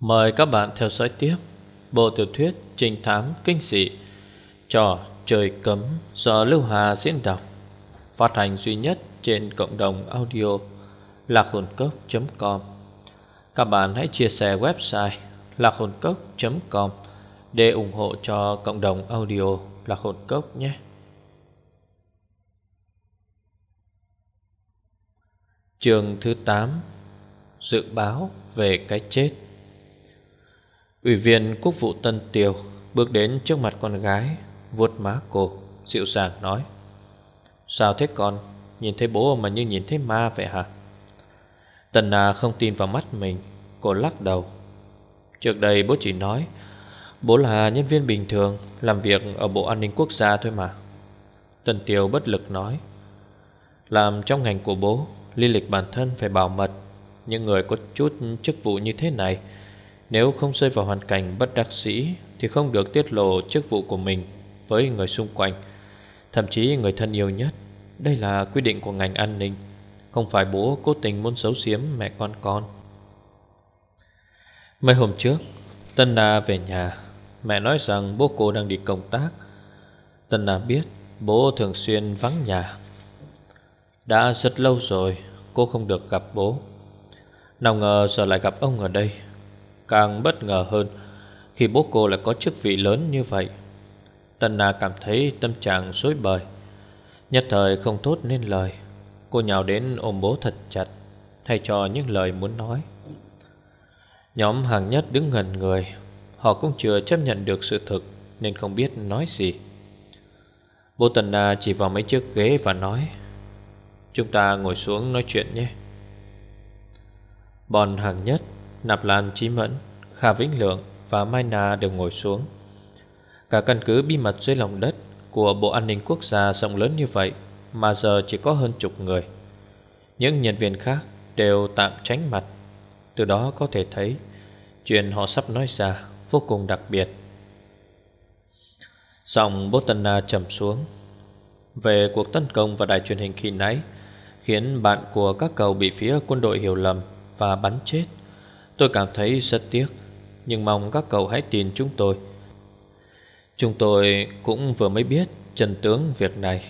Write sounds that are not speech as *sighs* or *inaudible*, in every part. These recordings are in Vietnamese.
Mời các bạn theo dõi tiếp Bộ tiểu thuyết trinh thám kinh dị Trò trời cấm do Lưu Hà diễn đọc, Phát hành duy nhất trên cộng đồng audio lạc hồn cốc.com Các bạn hãy chia sẻ website lạc hồn cốc.com Để ủng hộ cho cộng đồng audio lạc hồn cốc nhé. Trường thứ 8 Dự báo về cái chết. Ủy viên quốc vụ Tân Tiều Bước đến trước mặt con gái, vuốt má cô, Dịu dàng nói. Sao thế con? Nhìn thấy bố mà như nhìn thấy ma vậy hả? Tần Na không tin vào mắt mình, Cô lắc đầu. Trước đây bố chỉ nói, Bố là nhân viên bình thường, Làm việc ở Bộ An ninh Quốc gia thôi mà. Tần Tiều bất lực nói, Làm trong ngành của bố, Lý lịch bản thân phải bảo mật. Những người có chút chức vụ như thế này nếu không rơi vào hoàn cảnh bất đắc dĩ, Thì không được tiết lộ chức vụ của mình Với người xung quanh, Thậm chí người thân yêu nhất. Đây là quy định của ngành an ninh, Không phải bố cố tình muốn xấu xiếm mẹ con con. Mấy hôm trước, Tân Na về nhà. Mẹ nói rằng bố cô đang đi công tác. Tân Na biết Bố thường xuyên vắng nhà. Đã rất lâu rồi Cô không được gặp bố. Nào ngờ giờ lại gặp ông ở đây. Càng bất ngờ hơn Khi bố cô lại có chức vị lớn như vậy. Tân Na cảm thấy tâm trạng rối bời, Nhất thời không tốt nên lời. Cô nhào đến ôm bố thật chặt, Thay cho những lời muốn nói. Nhóm hàng nhất đứng gần người, Họ cũng chưa chấp nhận được sự thực Nên không biết nói gì. Bố Tần Na chỉ vào mấy chiếc ghế và nói, Chúng ta ngồi xuống nói chuyện nhé. Bọn hàng nhất Nạp Lan Chí Mẫn, Kha Vĩnh Lượng và Mai Na đều ngồi xuống. Cả căn cứ bí mật dưới lòng đất của Bộ An ninh Quốc gia rộng lớn như vậy mà giờ chỉ có hơn chục người. Những nhân viên khác đều tạm tránh mặt. Từ đó có thể thấy chuyện họ sắp nói ra vô cùng đặc biệt. Giọng Botana trầm xuống Về cuộc tấn công vào đài truyền hình khi nãy Khiến bạn của các cầu bị phía quân đội hiểu lầm Và bắn chết Tôi cảm thấy rất tiếc, Nhưng mong các cậu hãy tin chúng tôi. Chúng tôi cũng vừa mới biết chân tướng việc này.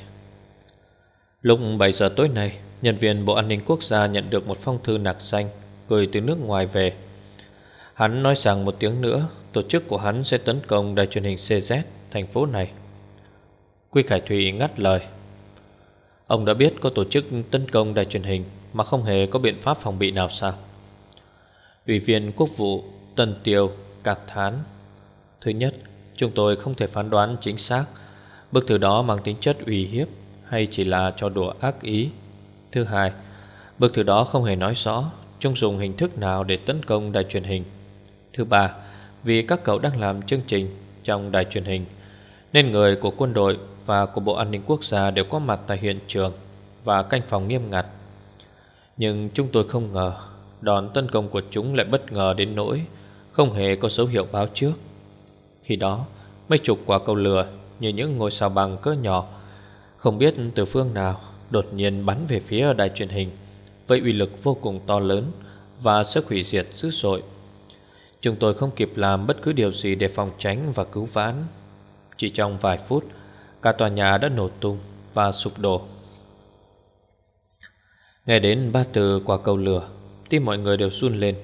Lúc 7 giờ tối nay, Nhân viên Bộ An ninh Quốc gia nhận được một phong thư nạc xanh Gửi từ nước ngoài về. Hắn nói rằng một tiếng nữa, Tổ chức của hắn sẽ tấn công đài truyền hình CZ Thành phố này. Quy Khải Thụy ngắt lời. Ông đã biết có tổ chức tấn công đài truyền hình Mà không hề có biện pháp phòng bị nào sao? Ủy viên quốc vụ Tần Tiều cảm thán. Thứ nhất, Chúng tôi không thể phán đoán chính xác Bức thư đó mang tính chất uy hiếp Hay chỉ là cho đùa ác ý. Thứ hai, Bức thư đó không hề nói rõ Chúng dùng hình thức nào để tấn công đài truyền hình. Thứ ba, Vì các cậu đang làm chương trình Trong đài truyền hình Nên người của quân đội và của Bộ An ninh Quốc gia Đều có mặt tại hiện trường Và canh phòng nghiêm ngặt. Nhưng chúng tôi không ngờ Đòn tấn công của chúng lại bất ngờ đến nỗi Không hề có dấu hiệu báo trước. Khi đó, Mấy chục quả cầu lửa Như những ngôi sao bằng cỡ nhỏ, Không biết từ phương nào, Đột nhiên bắn về phía đài truyền hình, Với uy lực vô cùng to lớn Và sức hủy diệt dữ dội. Chúng tôi không kịp làm bất cứ điều gì Để phòng tránh và cứu vãn. Chỉ trong vài phút, Cả tòa nhà đã nổ tung và sụp đổ. Nghe đến ba từ quả cầu lửa Tim mọi người đều run lên.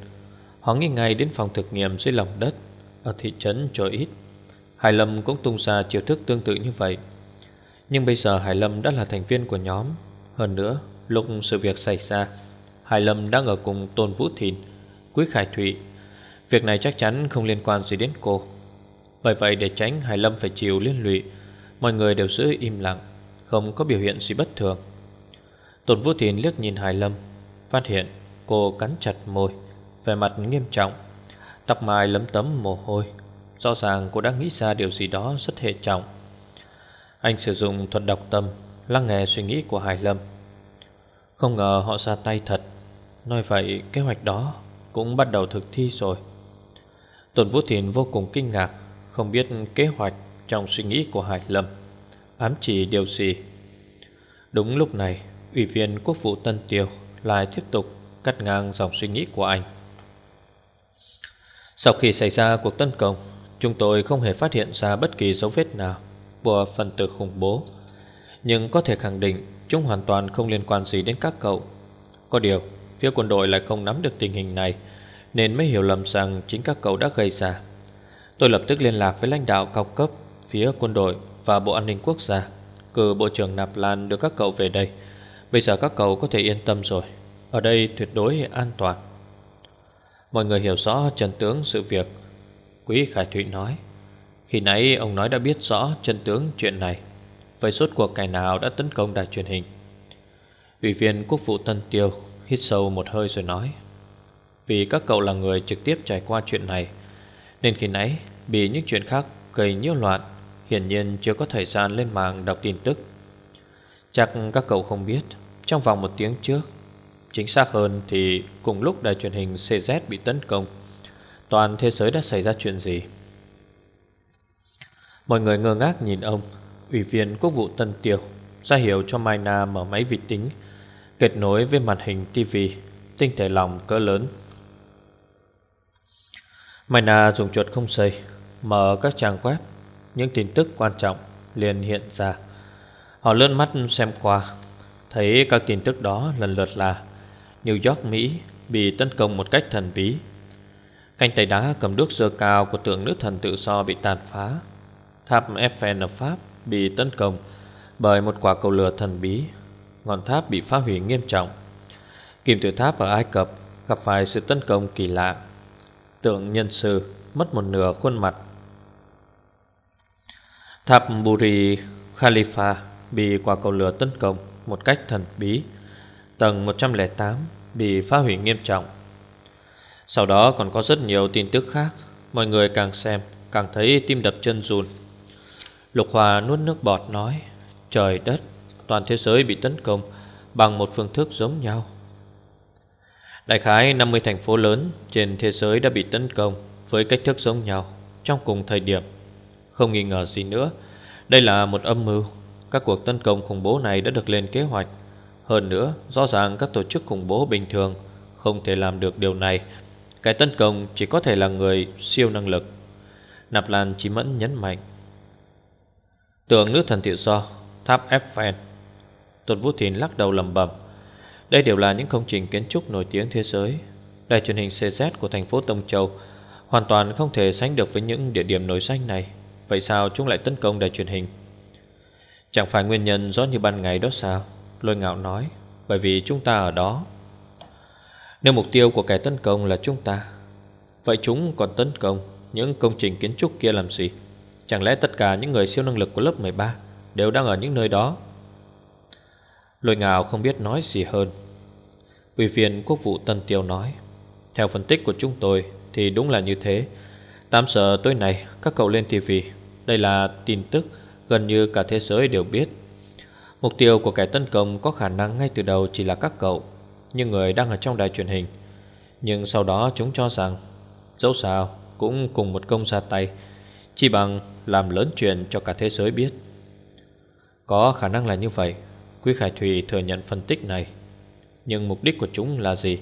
Họ nghĩ ngay đến phòng thực nghiệm dưới lòng đất, Ở thị trấn Trồi Ít. Hải Lâm cũng tung ra chiêu thức tương tự như vậy. Nhưng bây giờ Hải Lâm đã là thành viên của nhóm. Hơn nữa, Lúc sự việc xảy ra, Hải Lâm đang ở cùng Tôn Vũ Thìn, Quý Khải Thụy. Việc này chắc chắn không liên quan gì đến cô. Bởi vậy để tránh Hải Lâm phải chịu liên lụy, Mọi người đều giữ im lặng, Không có biểu hiện gì bất thường. Tôn Vũ Thìn liếc nhìn Hải Lâm, Phát hiện Cô cắn chặt môi Về mặt nghiêm trọng. Tóc mai lấm tấm mồ hôi. Rõ ràng cô đã nghĩ ra điều gì đó rất hệ trọng. Anh sử dụng thuật đọc tâm, Lắng nghe suy nghĩ của Hải Lâm. Không ngờ họ ra tay thật. Nói vậy, kế hoạch đó Cũng bắt đầu thực thi rồi. Tuần Vũ Thiền vô cùng kinh ngạc, Không biết kế hoạch trong suy nghĩ của Hải Lâm Ám chỉ điều gì. Đúng lúc này, Ủy viên quốc vụ Tân Tiêu Lại tiếp tục cắt ngang dòng suy nghĩ của anh. Sau khi xảy ra cuộc tấn công, Chúng tôi không hề phát hiện ra bất kỳ dấu vết nào Của phần tử khủng bố. Nhưng có thể khẳng định Chúng hoàn toàn không liên quan gì đến các cậu. Có điều, Phía quân đội lại không nắm được tình hình này, Nên mới hiểu lầm rằng chính các cậu đã gây ra. Tôi lập tức liên lạc với lãnh đạo cao cấp Phía quân đội và Bộ An ninh Quốc gia, Cử Bộ trưởng Nạp Lan đưa các cậu về đây. Bây giờ các cậu có thể yên tâm rồi. Ở đây tuyệt đối an toàn. Mọi người hiểu rõ chân tướng sự việc. Quý Khải Thụy nói, Khi nãy ông nói đã biết rõ chân tướng chuyện này, Vậy suốt cuộc kẻ nào đã tấn công đài truyền hình? Ủy viên quốc vụ Tân Tiêu Hít sâu một hơi rồi nói, Vì các cậu là người trực tiếp trải qua chuyện này, Nên khi nãy Bị những chuyện khác gây nhiễu loạn, Hiển nhiên chưa có thời gian lên mạng đọc tin tức. Chắc các cậu không biết, Trong vòng một tiếng trước Chính xác hơn thì cùng lúc đài truyền hình CZ bị tấn công. Toàn thế giới đã xảy ra chuyện gì? Mọi người ngơ ngác nhìn ông, Ủy viên quốc vụ Tân Tiêu, ra hiệu cho Mai Na mở máy vi tính, Kết nối với màn hình TV Tinh thể lòng cỡ lớn. Mai Na dùng chuột không xây Mở các trang web. Những tin tức quan trọng liền hiện ra. Họ lướt mắt xem qua, Thấy các tin tức đó lần lượt là New York, Mỹ bị tấn công một cách thần bí. Cánh tay đá cầm đuốc sơ cao của tượng nữ thần tự do bị tàn phá. Tháp Eiffel ở Pháp bị tấn công bởi một quả cầu lửa thần bí. Ngọn tháp bị phá hủy nghiêm trọng. Kim tự tháp ở Ai Cập gặp phải sự tấn công kỳ lạ. Tượng nhân sư mất một nửa khuôn mặt. Tháp Buri Khalifa bị quả cầu lửa tấn công một cách thần bí. Tầng 108 bị phá hủy nghiêm trọng. Sau đó còn có rất nhiều tin tức khác, Mọi người càng xem càng thấy tim đập chân run. Lục Hòa nuốt nước bọt nói, Trời đất, Toàn thế giới bị tấn công Bằng một phương thức giống nhau. Đại khái 50 thành phố lớn Trên thế giới đã bị tấn công Với cách thức giống nhau Trong cùng thời điểm. Không nghi ngờ gì nữa, Đây là một âm mưu. Các cuộc tấn công khủng bố này đã được lên kế hoạch. Hơn nữa Rõ ràng các tổ chức khủng bố bình thường Không thể làm được điều này. Cái tấn công chỉ có thể là người siêu năng lực. Nạp Lan Chí Mẫn nhấn mạnh. Tượng nữ thần tiểu so, Tháp Eiffel. Tôn Vũ Thìn lắc đầu lầm bầm Đây đều là những công trình kiến trúc nổi tiếng thế giới. Đài truyền hình CZ của thành phố Tông Châu Hoàn toàn không thể sánh được với những địa điểm nổi danh này. Vậy sao chúng lại tấn công đài truyền hình? Chẳng phải nguyên nhân rõ như ban ngày đó sao? Lôi ngạo nói, Bởi vì chúng ta ở đó. Nếu mục tiêu của kẻ tấn công là chúng ta, Vậy chúng còn tấn công Những công trình kiến trúc kia làm gì? Chẳng lẽ tất cả những người siêu năng lực của lớp 13 Đều đang ở những nơi đó? Lôi ngạo không biết nói gì hơn. Ủy viên quốc vụ Tân Tiêu nói, Theo phân tích của chúng tôi Thì đúng là như thế. 8 giờ tối nay, các cậu lên TV Đây là tin tức gần như cả thế giới đều biết. Mục tiêu của kẻ tấn công có khả năng ngay từ đầu chỉ là các cậu, Những người đang ở trong đài truyền hình. Nhưng sau đó chúng cho rằng, Dẫu sao cũng cùng một công ra tay, Chỉ bằng làm lớn chuyện cho cả thế giới biết. Có khả năng là như vậy, Quý Khải Thủy thừa nhận phân tích này. Nhưng mục đích của chúng là gì?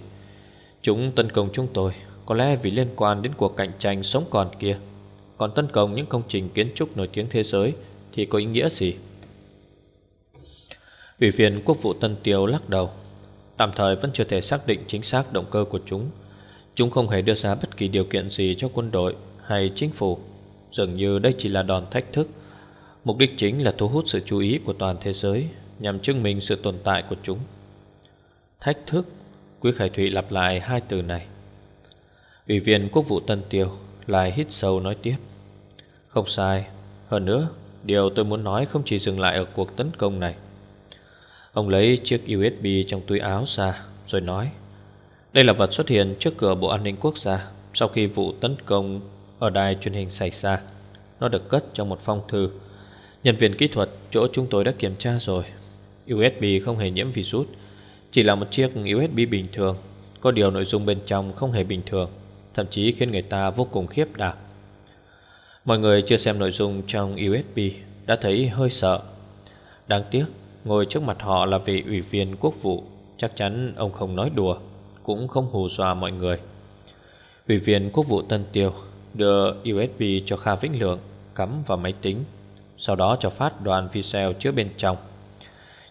Chúng tấn công chúng tôi Có lẽ vì liên quan đến cuộc cạnh tranh sống còn kia. Còn tấn công những công trình kiến trúc nổi tiếng thế giới Thì có ý nghĩa gì? Ủy viên quốc vụ Tân Tiêu lắc đầu. Tạm thời vẫn chưa thể xác định chính xác động cơ của chúng. Chúng không hề đưa ra bất kỳ điều kiện gì cho quân đội hay chính phủ. Dường như đây chỉ là đòn thách thức. Mục đích chính là thu hút sự chú ý của toàn thế giới Nhằm chứng minh sự tồn tại của chúng. Thách thức, Quý Khải Thụy lặp lại hai từ này. Ủy viên quốc vụ Tân Tiêu Lại hít sâu nói tiếp. Không sai. Hơn nữa, Điều tôi muốn nói không chỉ dừng lại ở cuộc tấn công này. Ông lấy chiếc USB trong túi áo ra, Rồi nói, Đây là vật xuất hiện trước cửa Bộ An ninh Quốc gia Sau khi vụ tấn công ở đài truyền hình xảy ra. Nó được cất trong một phong thư. Nhân viên kỹ thuật chỗ chúng tôi đã kiểm tra rồi. USB không hề nhiễm virus, Chỉ là một chiếc USB bình thường. Có điều nội dung bên trong không hề bình thường, Thậm chí khiến người ta vô cùng khiếp đảm. Mọi người chưa xem nội dung trong USB Đã thấy hơi sợ. Đáng tiếc Ngồi trước mặt họ là vị ủy viên quốc vụ Chắc chắn ông không nói đùa Cũng không hù dọa mọi người Ủy viên quốc vụ Tân Tiêu đưa USB cho Kha Vĩnh Lượng cắm vào máy tính, sau đó cho phát đoạn video chứa bên trong.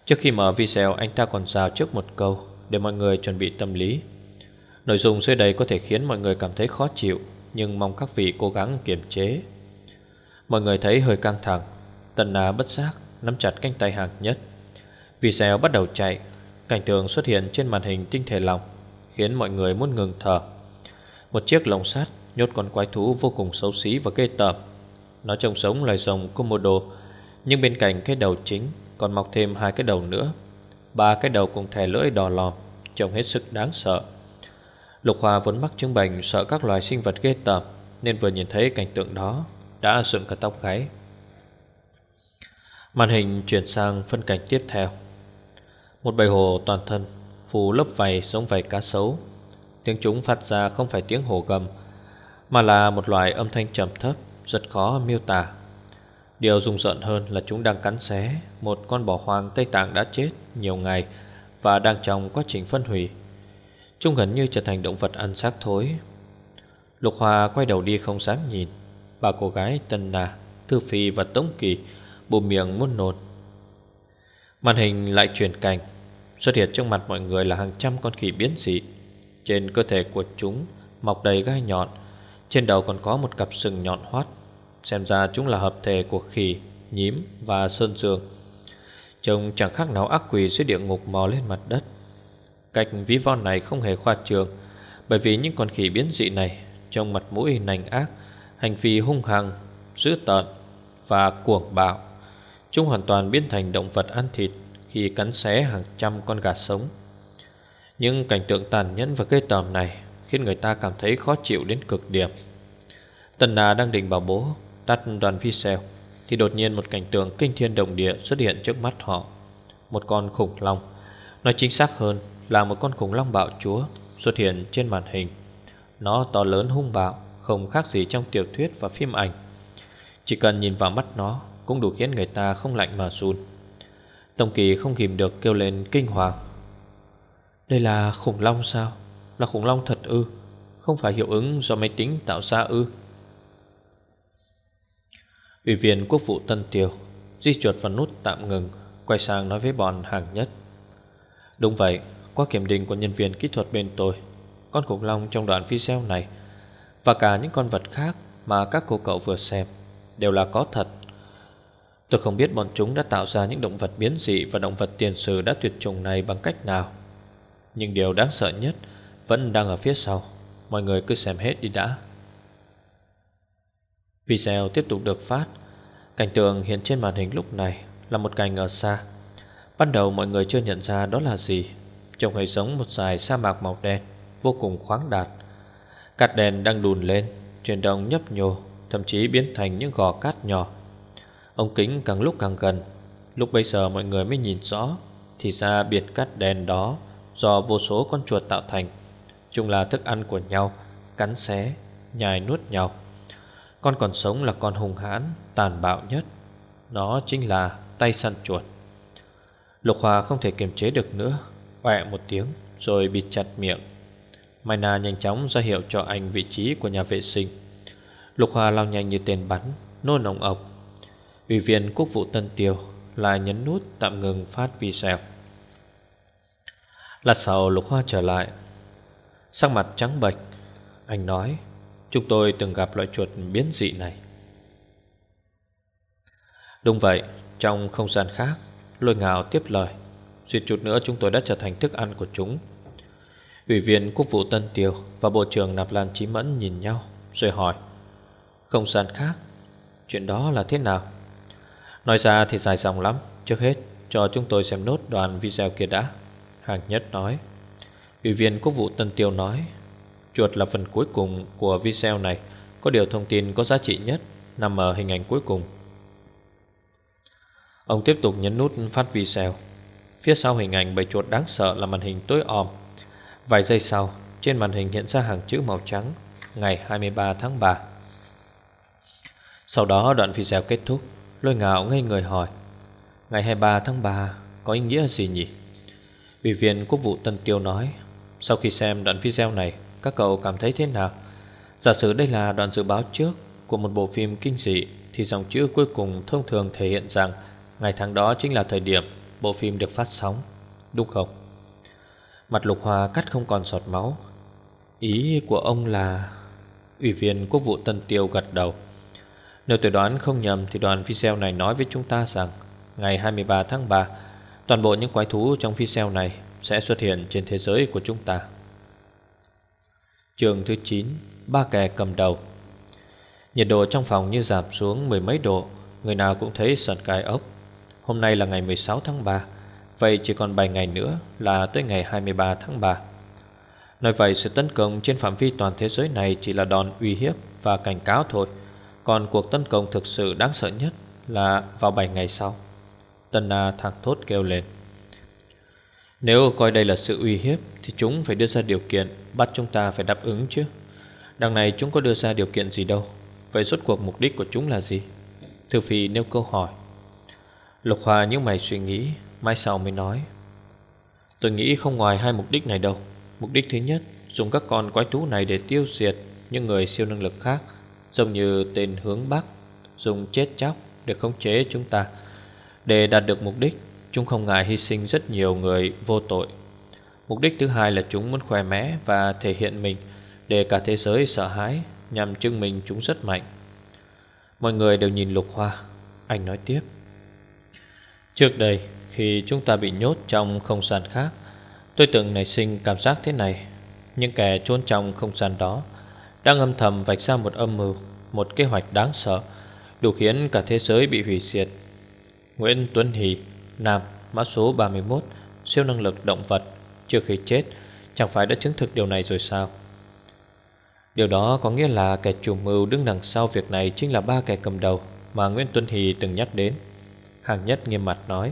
Trước khi mở video anh ta còn giao trước một câu để mọi người chuẩn bị tâm lý. Nội dung dưới đây có thể khiến mọi người cảm thấy khó chịu, nhưng mong các vị cố gắng kiềm chế. Mọi người thấy hơi căng thẳng, Tần Na bất giác nắm chặt cánh tay hàng nhất. Video bắt đầu chạy, cảnh tượng xuất hiện trên màn hình tinh thể lòng, khiến mọi người muốn ngừng thở. Một chiếc lồng sắt nhốt con quái thú vô cùng xấu xí và ghê tởm. Nó trông giống loài rồng Komodo, nhưng bên cạnh cái đầu chính còn mọc thêm hai cái đầu nữa. Ba cái đầu cùng thè lưỡi đỏ lòm, trông hết sức đáng sợ. Lục Hoa vốn mắc chứng bệnh sợ các loài sinh vật ghê tởm, nên vừa nhìn thấy cảnh tượng đó đã dựng cả tóc gáy. Màn hình chuyển sang phân cảnh tiếp theo. Một bầy hồ toàn thân phủ lớp vảy giống vảy cá sấu. Tiếng chúng phát ra không phải tiếng hồ gầm, mà là một loại âm thanh trầm thấp, rất khó miêu tả. Điều rùng rợn hơn là chúng đang cắn xé một con bò hoang Tây Tạng đã chết nhiều ngày và đang trong quá trình phân hủy. Chúng gần như trở thành động vật ăn xác thối. Lục hòa quay đầu đi không dám nhìn. Ba cô gái Tân Nà, Thư Phi và Tống Kỳ bùm miệng muốn nột. Màn hình lại chuyển cảnh, xuất hiện trước mặt mọi người là hàng trăm con khỉ biến dị. Trên cơ thể của chúng mọc đầy gai nhọn, trên đầu còn có một cặp sừng nhọn hoắt. Xem ra chúng là hợp thể của khỉ, nhím và sơn dương. Trông chẳng khác nào ác quỷ dưới địa ngục mò lên mặt đất. Cách ví von này không hề khoa trường bởi vì những con khỉ biến dị này trong mặt mũi nành ác, hành vi hung hăng, dữ tợn và cuồng bạo. Chúng hoàn toàn biến thành động vật ăn thịt khi cắn xé hàng trăm con gà sống. Nhưng cảnh tượng tàn nhẫn và ghê tởm này khiến người ta cảm thấy khó chịu đến cực điểm. Tần Nà đang định bảo bố tắt đoàn video thì đột nhiên một cảnh tượng kinh thiên động địa xuất hiện trước mắt họ. Một con khủng long, nói chính xác hơn là một con khủng long bạo chúa xuất hiện trên màn hình. Nó to lớn hung bạo, không khác gì trong tiểu thuyết và phim ảnh. Chỉ cần nhìn vào mắt nó cũng đủ khiến người ta không lạnh mà run. Tổng kỳ không kìm được kêu lên kinh hoàng. Đây là khủng long sao? Là khủng long thật ư? Không phải hiệu ứng do máy tính tạo ra ư? Ủy viên quốc vụ Tân Tiêu Di chuột vào nút tạm ngừng, Quay sang nói với bọn hàng nhất Đúng vậy, Qua kiểm định của nhân viên kỹ thuật bên tôi, Con khủng long trong đoạn video này Và cả những con vật khác Mà các cô cậu vừa xem Đều là có thật Tôi không biết bọn chúng đã tạo ra những động vật biến dị Và động vật tiền sử đã tuyệt chủng này bằng cách nào. Nhưng điều đáng sợ nhất Vẫn đang ở phía sau. Mọi người cứ xem hết đi đã. Video tiếp tục được phát. Cảnh tượng hiện trên màn hình lúc này Là một cảnh ở xa. Ban đầu mọi người chưa nhận ra đó là gì. Trông hơi giống một dải sa mạc màu đen, Vô cùng khoáng đạt. Cát đèn đang đùn lên, chuyển động nhấp nhô, Thậm chí biến thành những gò cát nhỏ. Ống kính càng lúc càng gần. Lúc bây giờ mọi người mới nhìn rõ Thì ra biệt cắt đèn đó Do vô số con chuột tạo thành. Chúng là thức ăn của nhau Cắn xé, nhai nuốt nhau. Con còn sống là con hung hãn Tàn bạo nhất. Nó chính là tay săn chuột. Lục Hòa không thể kiềm chế được nữa Quẹ một tiếng Rồi bịt chặt miệng. Mai Na nhanh chóng ra hiệu cho anh vị trí của nhà vệ sinh. Lục Hòa lao nhanh như tên bắn Nôn ổng ọc Ủy viên quốc vụ Tân Tiêu Lại nhấn nút tạm ngừng phát video Lát sau Lục Hoa trở lại. Sắc mặt trắng bệch, Anh nói, Chúng tôi từng gặp loại chuột biến dị này. Đúng vậy, Trong không gian khác, Lôi ngào tiếp lời, Suýt chút nữa chúng tôi đã trở thành thức ăn của chúng. Ủy viên quốc vụ Tân Tiêu Và Bộ trưởng Nạp Lan Chí Mẫn nhìn nhau, Rồi hỏi, Không gian khác, Chuyện đó là thế nào? Nói ra thì dài dòng lắm. Trước hết, cho chúng tôi xem nốt đoạn video kia đã. Hàng nhất nói. Ủy viên quốc vụ Tân Tiêu nói. Chuột là phần cuối cùng của video này. Có điều thông tin có giá trị nhất Nằm ở hình ảnh cuối cùng. Ông tiếp tục nhấn nút phát video. Phía sau hình ảnh bầy chuột đáng sợ là màn hình tối om. Vài giây sau, Trên màn hình hiện ra hàng chữ màu trắng, Ngày 23 tháng 3 Sau đó đoạn video kết thúc. Lôi ngạo ngây người hỏi, Ngày 23 tháng 3 có ý nghĩa gì nhỉ? Ủy viên quốc vụ Tân Tiêu nói, Sau khi xem đoạn video này, các cậu cảm thấy thế nào? Giả sử đây là đoạn dự báo trước Của một bộ phim kinh dị, Thì dòng chữ cuối cùng thông thường thể hiện rằng Ngày tháng đó chính là thời điểm Bộ phim được phát sóng, Đúng không? Mặt lục hòa cắt không còn giọt máu. Ý của ông là, Ủy viên quốc vụ Tân Tiêu gật đầu. Nếu tôi đoán không nhầm Thì đoàn video này nói với chúng ta rằng Ngày 23 tháng 3 Toàn bộ những quái thú trong video này Sẽ xuất hiện trên thế giới của chúng ta. Trường thứ 9 Ba kẻ cầm đầu. Nhiệt độ trong phòng như giảm xuống mười mấy độ, Người nào cũng thấy sợn cài ốc. Hôm nay là ngày 16 tháng 3 Vậy chỉ còn 7 ngày nữa là tới ngày 23 tháng 3 Nói vậy, sự tấn công trên phạm vi toàn thế giới này Chỉ là đòn uy hiếp và cảnh cáo thôi. Còn cuộc tấn công thực sự đáng sợ nhất Là vào 7 ngày sau. Tân Na thẳng thốt kêu lên. Nếu coi đây là sự uy hiếp, Thì chúng phải đưa ra điều kiện Bắt chúng ta phải đáp ứng chứ. Đằng này chúng có đưa ra điều kiện gì đâu. Vậy suốt cuộc mục đích của chúng là gì? Thư Phi nêu câu hỏi. Lục Hòa như mày suy nghĩ, Mai sau mới nói. Tôi nghĩ không ngoài hai mục đích này đâu. Mục đích thứ nhất, Dùng các con quái thú này để tiêu diệt Những người siêu năng lực khác. Giống như tên hướng Bắc Dùng chết chóc để khống chế chúng ta. Để đạt được mục đích, Chúng không ngại hy sinh rất nhiều người vô tội. Mục đích thứ hai là chúng muốn khoe mẽ Và thể hiện mình, Để cả thế giới sợ hãi, Nhằm chứng minh chúng rất mạnh. Mọi người đều nhìn lục hoa. Anh nói tiếp. Trước đây, khi chúng ta bị nhốt trong không gian khác, Tôi từng nảy sinh cảm giác thế này. Những kẻ trốn trong không gian đó đang âm thầm vạch ra một âm mưu, Một kế hoạch đáng sợ, Đủ khiến cả thế giới bị hủy diệt. Nguyễn Tuấn Hỷ, Nam, Mã số 31 Siêu năng lực động vật Trước khi chết, Chẳng phải đã chứng thực điều này rồi sao? Điều đó có nghĩa là kẻ chủ mưu đứng đằng sau việc này Chính là ba kẻ cầm đầu Mà Nguyễn Tuấn Hỷ từng nhắc đến. Hàng nhất nghiêm mặt nói,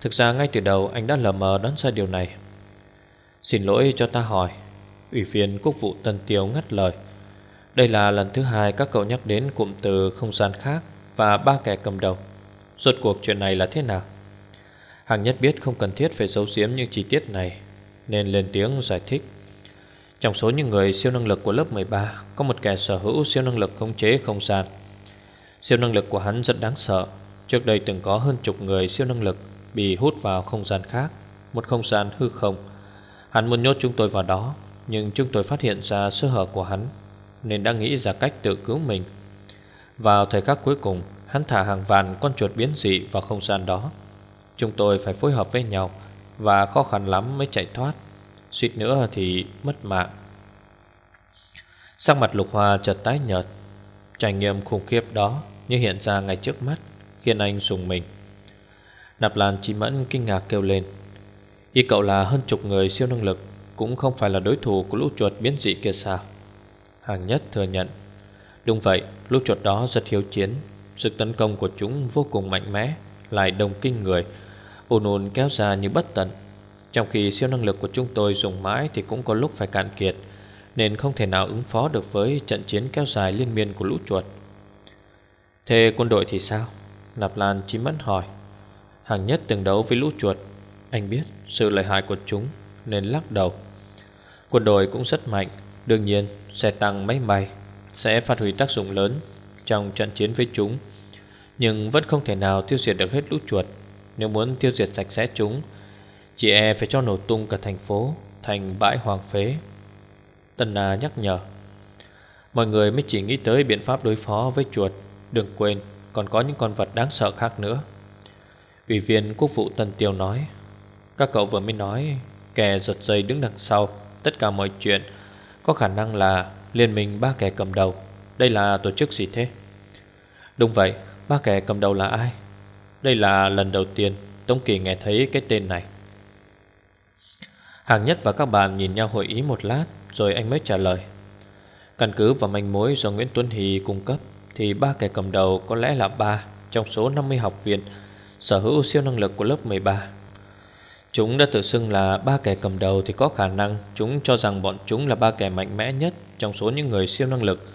Thực ra ngay từ đầu anh đã lờ mờ đoán ra điều này. Xin lỗi cho ta hỏi. Ủy viên quốc vụ Tân Tiêu ngắt lời. Đây là lần thứ hai các cậu nhắc đến cụm từ không gian khác Và ba kẻ cầm đầu. Rốt cuộc chuyện này là thế nào? Hàng nhất biết không cần thiết phải giấu giếm những chi tiết này, Nên lên tiếng giải thích. Trong số những người siêu năng lực của lớp 13 Có một kẻ sở hữu siêu năng lực khống chế không gian. Siêu năng lực của hắn rất đáng sợ. Trước đây từng có hơn chục người siêu năng lực Bị hút vào không gian khác, Một không gian hư không. Hắn muốn nhốt chúng tôi vào đó, Nhưng chúng tôi phát hiện ra sơ hở của hắn. Nên đã nghĩ ra cách tự cứu mình. Vào thời khắc cuối cùng, Hắn thả hàng vạn con chuột biến dị vào không gian đó. Chúng tôi phải phối hợp với nhau Và khó khăn lắm mới chạy thoát. Suýt nữa thì mất mạng. Sắc mặt lục hoa chợt tái nhợt. Trải nghiệm khủng khiếp đó Như hiện ra ngay trước mắt, Khiến anh sùng mình. Nạp Lan chỉ mẫn kinh ngạc kêu lên. Ý cậu là hơn chục người siêu năng lực, Cũng không phải là đối thủ của lũ chuột biến dị kia sao? Hàng nhất thừa nhận. Đúng vậy, lũ chuột đó rất hiếu chiến Sự tấn công của chúng vô cùng mạnh mẽ Lại đông kinh người Ôn ồn kéo dài như bất tận. Trong khi siêu năng lực của chúng tôi dùng mãi Thì cũng có lúc phải cạn kiệt Nên không thể nào ứng phó được với trận chiến kéo dài liên miên của lũ chuột. Thế quân đội thì sao? Nạp Lan chỉ mẫn hỏi. Hàng nhất từng đấu với lũ chuột. Anh biết sự lợi hại của chúng Nên lắc đầu. Quân đội cũng rất mạnh Đương nhiên, xe tăng, máy bay Sẽ phát huy tác dụng lớn Trong trận chiến với chúng, Nhưng vẫn không thể nào tiêu diệt được hết lũ chuột. Nếu muốn tiêu diệt sạch sẽ chúng, Chị e phải cho nổ tung cả thành phố Thành bãi hoàng phế. Tân Na nhắc nhở. Mọi người mới chỉ nghĩ tới biện pháp đối phó với chuột. Đừng quên, còn có những con vật đáng sợ khác nữa. Ủy viên quốc vụ Tân Tiêu nói. Các cậu vừa mới nói, Kẻ giật dây đứng đằng sau, Tất cả mọi chuyện có khả năng là liên minh ba kẻ cầm đầu. Đây là tổ chức gì thế? Đúng vậy, Ba kẻ cầm đầu là ai? Đây là lần đầu tiên Tống Kỳ nghe thấy cái tên này. Hàng nhất và các bạn nhìn nhau hội ý một lát, Rồi anh mới trả lời. Căn cứ vào manh mối do Nguyễn Tuấn Hì cung cấp, Thì ba kẻ cầm đầu có lẽ là ba Trong số 50 học viên Sở hữu siêu năng lực của lớp 13 Chúng đã tự xưng là ba kẻ cầm đầu Thì có khả năng chúng cho rằng bọn chúng là ba kẻ mạnh mẽ nhất Trong số những người siêu năng lực.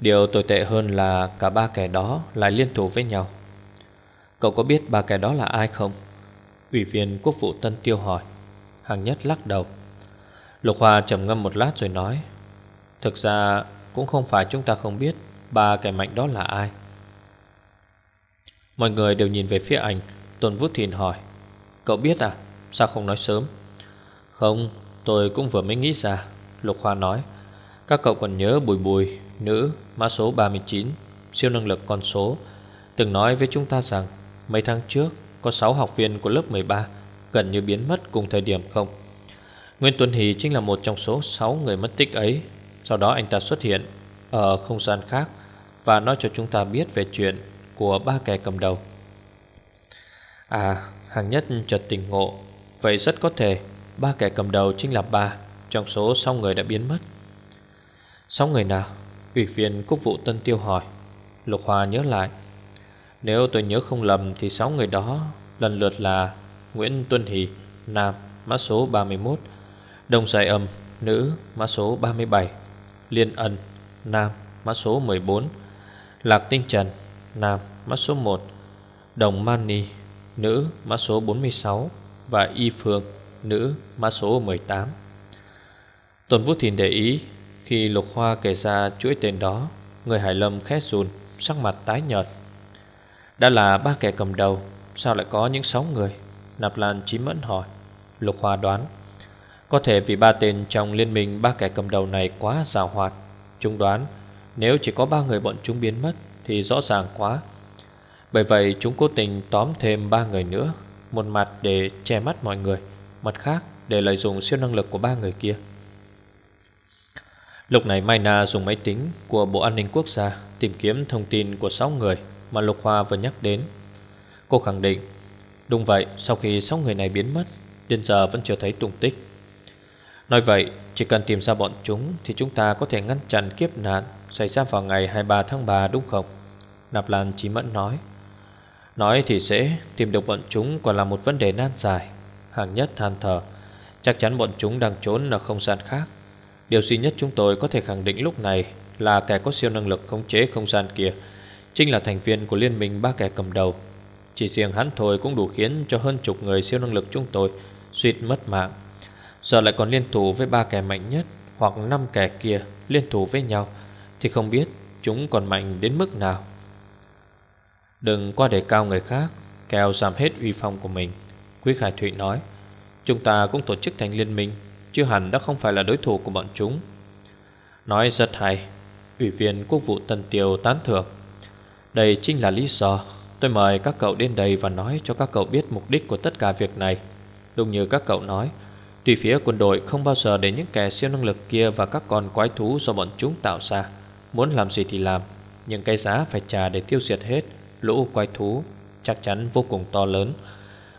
Điều tồi tệ hơn là cả ba kẻ đó lại liên thủ với nhau. Cậu có biết ba kẻ đó là ai không? Ủy viên quốc vụ Tân Tiêu hỏi. Hàng nhất lắc đầu. Lục Hoa trầm ngâm một lát rồi nói, Thực ra cũng không phải chúng ta không biết Ba kẻ mạnh đó là ai. Mọi người đều nhìn về phía anh. Tôn Vũ Thìn hỏi, Cậu biết à? Sao không nói sớm? Không, tôi cũng vừa mới nghĩ ra. Lục Hoa nói, Các cậu còn nhớ Bùi Bùi, Nữ, mã số 39 Siêu năng lực con số. Từng nói với chúng ta rằng, Mấy tháng trước, có 6 học viên của lớp 13 Gần như biến mất cùng thời điểm không? Nguyên Tuấn Hỷ chính là một trong số 6 người mất tích ấy. Sau đó anh ta xuất hiện Ở không gian khác Và nói cho chúng ta biết về chuyện Của ba kẻ cầm đầu. À hàng nhất chợt tỉnh ngộ. Vậy rất có thể, Ba kẻ cầm đầu chính là ba, Trong số 6 người đã biến mất. 6 người nào? Ủy viên quốc vụ Tân Tiêu hỏi. Lục Hòa nhớ lại. Nếu tôi nhớ không lầm thì 6 người đó Lần lượt là Nguyễn Tuân Hỷ, Nam, mã số 31 Đồng Giải Âm, Nữ, mã số 37 Liên Ân, Nam, mã số 14 Lạc Tinh Trần, Nam, mã số 1 Đồng Mani Nữ, mã số 46 và Y Phương Nữ, mã số 18 Tôn Vũ Thìn để ý, Khi Lục Hoa kể ra chuỗi tên đó, Người Hải Lâm khét run, Sắc mặt tái nhợt. Đã là ba kẻ cầm đầu, Sao lại có những sáu người? Nạp Lan chí mẫn hỏi. Lục Hoa đoán, Có thể vì ba tên trong liên minh ba kẻ cầm đầu này quá rào hoạt. Chúng đoán, Nếu chỉ có ba người bọn chúng biến mất Thì rõ ràng quá. Bởi vậy chúng cố tình tóm thêm ba người nữa. Một mặt để che mắt mọi người, Mặt khác để lợi dụng siêu năng lực của ba người kia. Lúc này Mai Na dùng máy tính của Bộ An ninh Quốc gia Tìm kiếm thông tin của 6 người mà Lục Hoa vừa nhắc đến. Cô khẳng định, Đúng vậy, sau khi 6 người này biến mất, Đến giờ vẫn chưa thấy tung tích. Nói vậy, chỉ cần tìm ra bọn chúng Thì chúng ta có thể ngăn chặn kiếp nạn Xảy ra vào ngày 23 tháng 3 đúng không? Nạp Lan Chí Mẫn nói. Nói thì dễ, Tìm được bọn chúng còn là một vấn đề nan dài Hàng nhất than thở, Chắc chắn bọn chúng đang trốn ở không gian khác. Điều duy nhất chúng tôi có thể khẳng định lúc này Là kẻ có siêu năng lực khống chế không gian kia Chính là thành viên của liên minh ba kẻ cầm đầu. Chỉ riêng hắn thôi cũng đủ khiến cho hơn chục người siêu năng lực chúng tôi Suýt mất mạng. Giờ lại còn liên thủ với ba kẻ mạnh nhất Hoặc năm kẻ kia liên thủ với nhau Thì không biết chúng còn mạnh đến mức nào. Đừng qua đề cao người khác Kèo giảm hết uy phong của mình. Quý Khải Thụy nói, Chúng ta cũng tổ chức thành liên minh, Chứ hẳn đã không phải là đối thủ của bọn chúng. Nói rất hay, Ủy viên quốc vụ Tân Tiêu tán thưởng. Đây chính là lý do Tôi mời các cậu đến đây và nói cho các cậu biết mục đích của tất cả việc này. Đúng như các cậu nói, Tuy phía quân đội không bao giờ để những kẻ siêu năng lực kia Và các con quái thú do bọn chúng tạo ra, Muốn làm gì thì làm, Nhưng cái giá phải trả để tiêu diệt hết. Lũ quái thú chắc chắn vô cùng to lớn.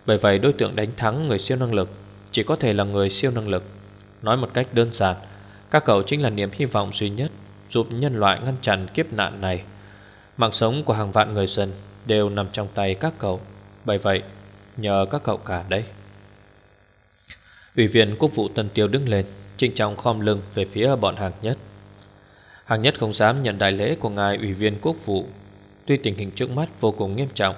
Bởi vậy đối tượng đánh thắng người siêu năng lực Chỉ có thể là người siêu năng lực. Nói một cách đơn giản, Các cậu chính là niềm hy vọng duy nhất Giúp nhân loại ngăn chặn kiếp nạn này. Mạng sống của hàng vạn người dân Đều nằm trong tay các cậu. Bởi vậy, nhờ các cậu cả đấy. Ủy viên quốc vụ Tân Tiêu đứng lên, Trịnh trọng khom lưng về phía bọn hàng nhất. Hàng nhất không dám nhận đại lễ của ngài ủy viên quốc vụ Tuy tình hình trước mắt vô cùng nghiêm trọng,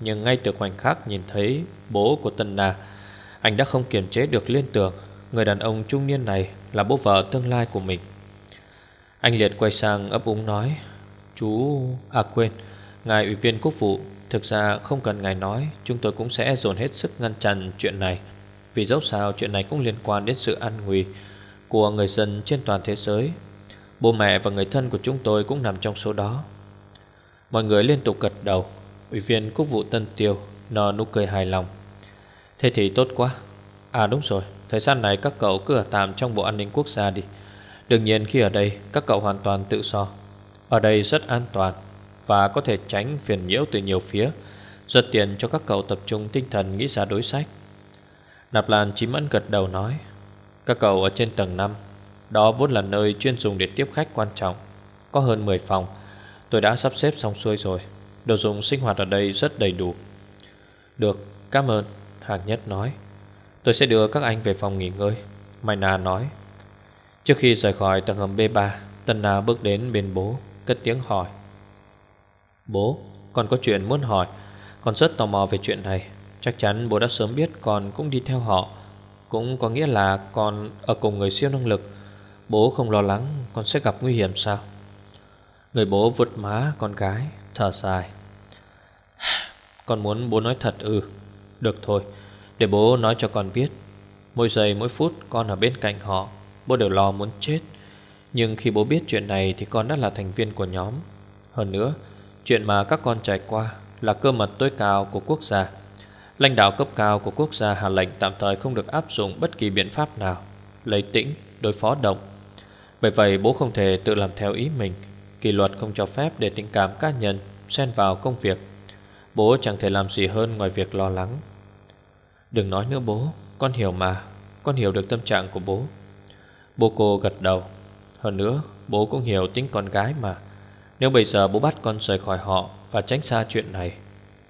Nhưng ngay từ khoảnh khắc nhìn thấy bố của Tân Na, Anh đã không kiềm chế được liên tưởng Người đàn ông trung niên này là bố vợ tương lai của mình. Anh Liệt quay sang ấp úng nói, Chú... À quên, Ngài ủy viên quốc vụ, Thực ra không cần ngài nói, Chúng tôi cũng sẽ dồn hết sức ngăn chặn chuyện này. Vì dẫu sao chuyện này cũng liên quan đến sự an nguy Của người dân trên toàn thế giới. Bố mẹ và người thân của chúng tôi cũng nằm trong số đó. Mọi người liên tục gật đầu. Ủy viên quốc vụ Tân Tiêu Nó nụ cười hài lòng. Thế thì tốt quá. À đúng rồi. Thời gian này các cậu cứ ở tạm trong Bộ An ninh Quốc gia đi. Đương nhiên khi ở đây, Các cậu hoàn toàn tự do. Ở đây rất an toàn Và có thể tránh phiền nhiễu từ nhiều phía, Rất tiện cho các cậu tập trung tinh thần Nghĩ ra đối sách. Nạp Lan chí mẫn gật đầu nói, Các cậu ở trên tầng 5 Đó vốn là nơi chuyên dùng để tiếp khách quan trọng, Có hơn 10 phòng Tôi đã sắp xếp xong xuôi rồi. Đồ dùng sinh hoạt ở đây rất đầy đủ. Được, cảm ơn Hàn Nhất nói. Tôi sẽ đưa các anh về phòng nghỉ ngơi Mai Na nói. Trước khi rời khỏi tầng hầm B3 Tân Na bước đến bên bố Cất tiếng hỏi. Bố, con có chuyện muốn hỏi. Con rất tò mò về chuyện này. Chắc chắn bố đã sớm biết con cũng đi theo họ. Cũng có nghĩa là con ở cùng người siêu năng lực. Bố không lo lắng con sẽ gặp nguy hiểm sao? Người bố vượt má con gái Thở dài. *sighs* Con muốn bố nói thật ư Được thôi Để bố nói cho con biết. Mỗi giây mỗi phút con ở bên cạnh họ Bố đều lo muốn chết. Nhưng khi bố biết chuyện này Thì con đã là thành viên của nhóm. Hơn nữa Chuyện mà các con trải qua Là cơ mật tối cao của quốc gia. Lãnh đạo cấp cao của quốc gia hạ lệnh tạm thời không được áp dụng bất kỳ biện pháp nào Lấy tĩnh, đối phó động. Bởi vậy bố không thể tự làm theo ý mình. Kỷ luật không cho phép để tình cảm cá nhân xen vào công việc. Bố chẳng thể làm gì hơn ngoài việc lo lắng. Đừng nói nữa bố, Con hiểu mà, Con hiểu được tâm trạng của bố. Bố cô gật đầu. Hơn nữa, bố cũng hiểu tính con gái mà. Nếu bây giờ bố bắt con rời khỏi họ Và tránh xa chuyện này,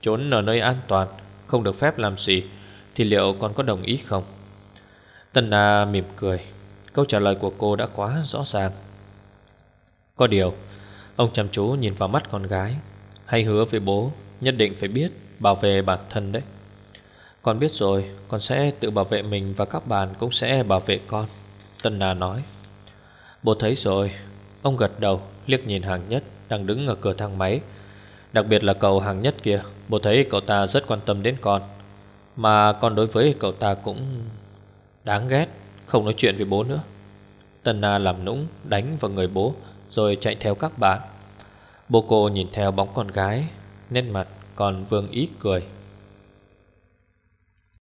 Trốn ở nơi an toàn, Không được phép làm gì, Thì liệu con có đồng ý không? Tân Na mỉm cười. Câu trả lời của cô đã quá rõ ràng. Có điều Ông chăm chú nhìn vào mắt con gái. Hay hứa với bố, Nhất định phải biết bảo vệ bản thân đấy. Con biết rồi, Con sẽ tự bảo vệ mình Và các bạn cũng sẽ bảo vệ con, Tân Na nói. Bố thấy rồi. Ông gật đầu, liếc nhìn hàng nhất Đang đứng ở cửa thang máy. Đặc biệt là cậu hàng nhất kia, Bố thấy cậu ta rất quan tâm đến con. Mà con đối với cậu ta cũng Đáng ghét, Không nói chuyện với bố nữa. Tân Na làm nũng, đánh vào người bố. Rồi chạy theo các bạn. Bố cô nhìn theo bóng con gái, nét mặt còn vương ý cười.